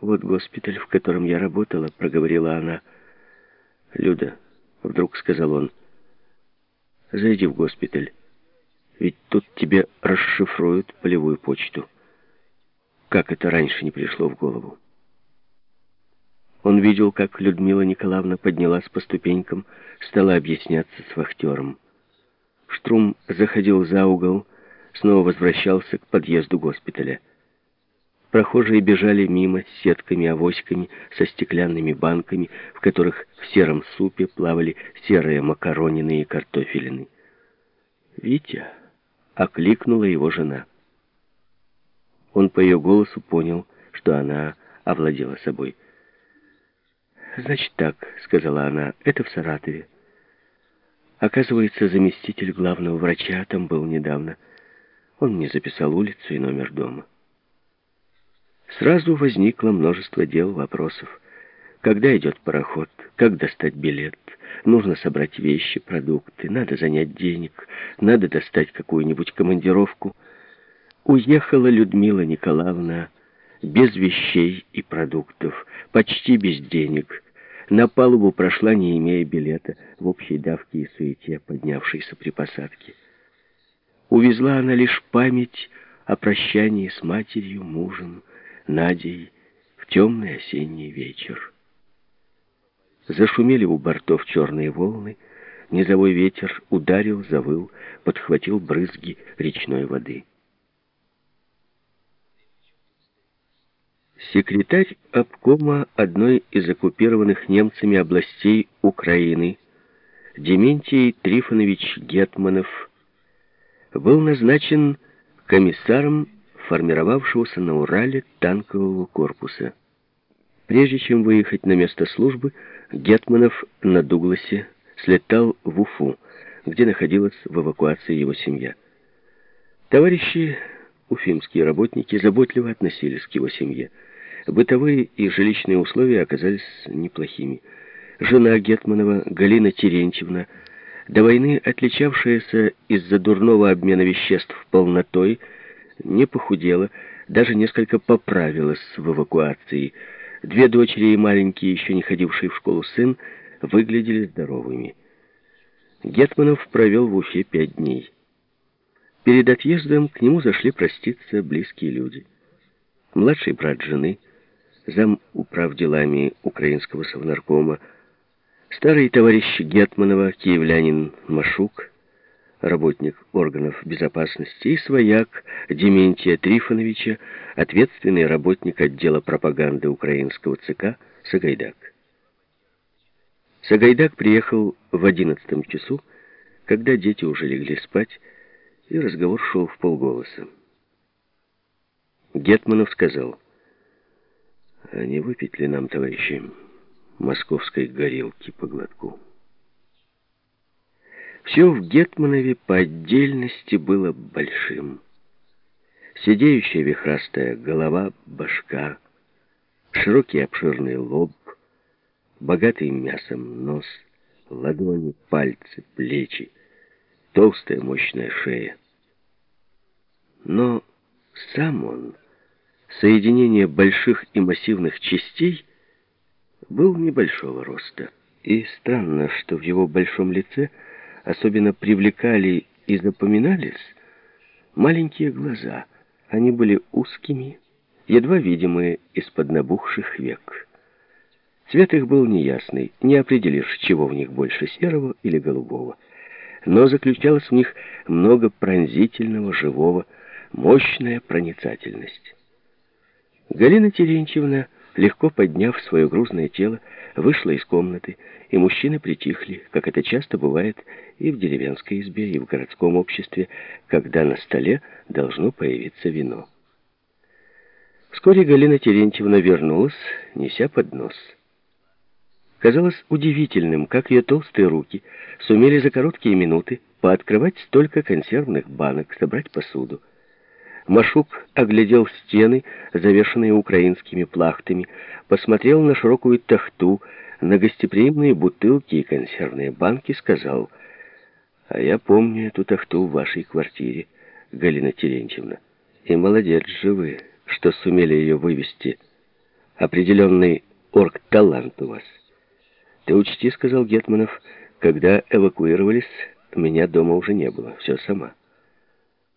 «Вот госпиталь, в котором я работала», — проговорила она. «Люда», — вдруг сказал он, — «зайди в госпиталь, ведь тут тебе расшифруют полевую почту». Как это раньше не пришло в голову? Он видел, как Людмила Николаевна поднялась по ступенькам, стала объясняться с вахтером. Штрум заходил за угол, снова возвращался к подъезду госпиталя. Прохожие бежали мимо с сетками-авоськами, со стеклянными банками, в которых в сером супе плавали серые макаронины и картофелины. «Витя!» — окликнула его жена. Он по ее голосу понял, что она овладела собой. «Значит так», — сказала она, — «это в Саратове. Оказывается, заместитель главного врача там был недавно. Он мне записал улицу и номер дома». Сразу возникло множество дел, вопросов. Когда идет пароход? Как достать билет? Нужно собрать вещи, продукты, надо занять денег, надо достать какую-нибудь командировку. Уехала Людмила Николаевна без вещей и продуктов, почти без денег. На палубу прошла, не имея билета, в общей давке и суете, поднявшейся при посадке. Увезла она лишь память о прощании с матерью, мужем, Надей в темный осенний вечер. Зашумели у бортов черные волны, низовой ветер ударил, завыл, подхватил брызги речной воды. Секретарь обкома одной из оккупированных немцами областей Украины Дементий Трифонович Гетманов был назначен комиссаром формировавшегося на Урале танкового корпуса. Прежде чем выехать на место службы, Гетманов на Дугласе слетал в Уфу, где находилась в эвакуации его семья. Товарищи, уфимские работники, заботливо относились к его семье. Бытовые и жилищные условия оказались неплохими. Жена Гетманова, Галина Терентьевна, до войны отличавшаяся из-за дурного обмена веществ полнотой, не похудела, даже несколько поправилась в эвакуации. Две дочери и маленький, еще не ходивший в школу сын, выглядели здоровыми. Гетманов провел в Уфе пять дней. Перед отъездом к нему зашли проститься близкие люди. Младший брат жены, зам управ делами украинского совнаркома, старый товарищ Гетманова, киевлянин Машук, работник органов безопасности, и свояк Дементия Трифоновича, ответственный работник отдела пропаганды украинского ЦК Сагайдак. Сагайдак приехал в одиннадцатом часу, когда дети уже легли спать, и разговор шел в полголоса. Гетманов сказал, «А не выпить ли нам, товарищи, московской горелки по глотку?» Все в Гетманове по отдельности было большим. Сидеющая вихрастая голова, башка, широкий обширный лоб, богатый мясом нос, ладони, пальцы, плечи, толстая мощная шея. Но сам он, соединение больших и массивных частей, был небольшого роста. И странно, что в его большом лице – особенно привлекали и запоминались маленькие глаза. Они были узкими, едва видимые из-под набухших век. Цвет их был неясный, не определишь, чего в них больше, серого или голубого. Но заключалось в них много пронзительного, живого, мощная проницательность. Галина Терентьевна, легко подняв свое грузное тело, вышла из комнаты, и мужчины притихли, как это часто бывает и в деревенской избе, и в городском обществе, когда на столе должно появиться вино. Вскоре Галина Терентьевна вернулась, неся поднос. Казалось удивительным, как ее толстые руки сумели за короткие минуты пооткрывать столько консервных банок, собрать посуду. Машук оглядел стены, завешенные украинскими плахтами, посмотрел на широкую тахту, на гостеприимные бутылки и консервные банки, сказал, «А я помню эту тахту в вашей квартире, Галина Терентьевна. И молодец же вы, что сумели ее вывести. определенный оргталант у вас. Ты учти, сказал Гетманов, когда эвакуировались, меня дома уже не было, все сама.